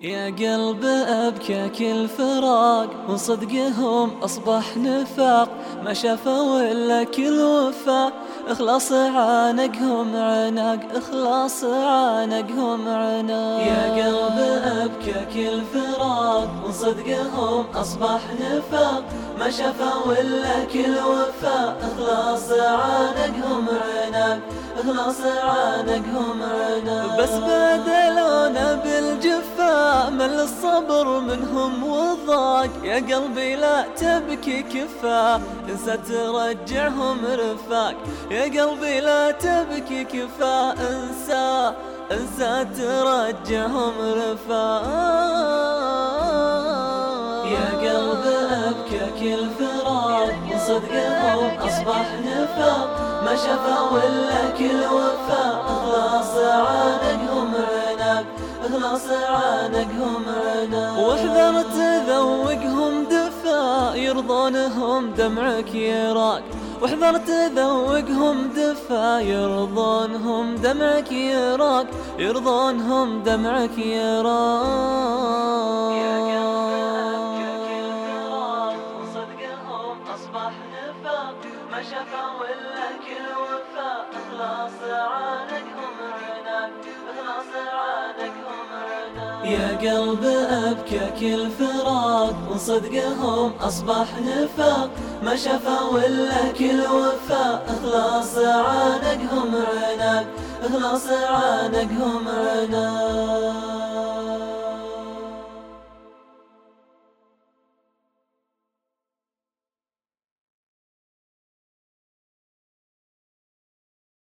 يا قلب أبكاك الفراق وصدقهم أصبح نفاق. ما شافوا إلا كل وفاء إخلاص عانقهم عناق إخلاص عانقهم عناق. يا قلب أبكاك الفراق وصدقهم أصبح نفاق. ما شافوا إلا كل وفاء إخلاص عانقهم عناق إخلاص عانقهم عناق. بس بدلونا بالجفاء مل الصبر منهم وضاق. يا قلبي لا تبكي كفا إنسى ترجعهم رفاق. يا قلبي لا تبكي كفا إنسى إنسى ترجعهم رفاق. يا قلب أبكك الفراق. صدقهم أصبح نفاق. ما شفا ولا كل وفاء اخلاص اخلاص عانقهم عناق واحذر تذوقهم دفا يرضونهم دمعك يراك واحذر تذوقهم دفا يرضونهم دمعك يراك يرضونهم دمعك يراك ما شفا ولا كل وفاء اخلاص عانقهم يا قلب ابكاك الفراق وصدقهم أصبح نفاق. ما شفا ولا كل وفاء. إخلاص عانقهم عناك إخلاص عانقهم عناك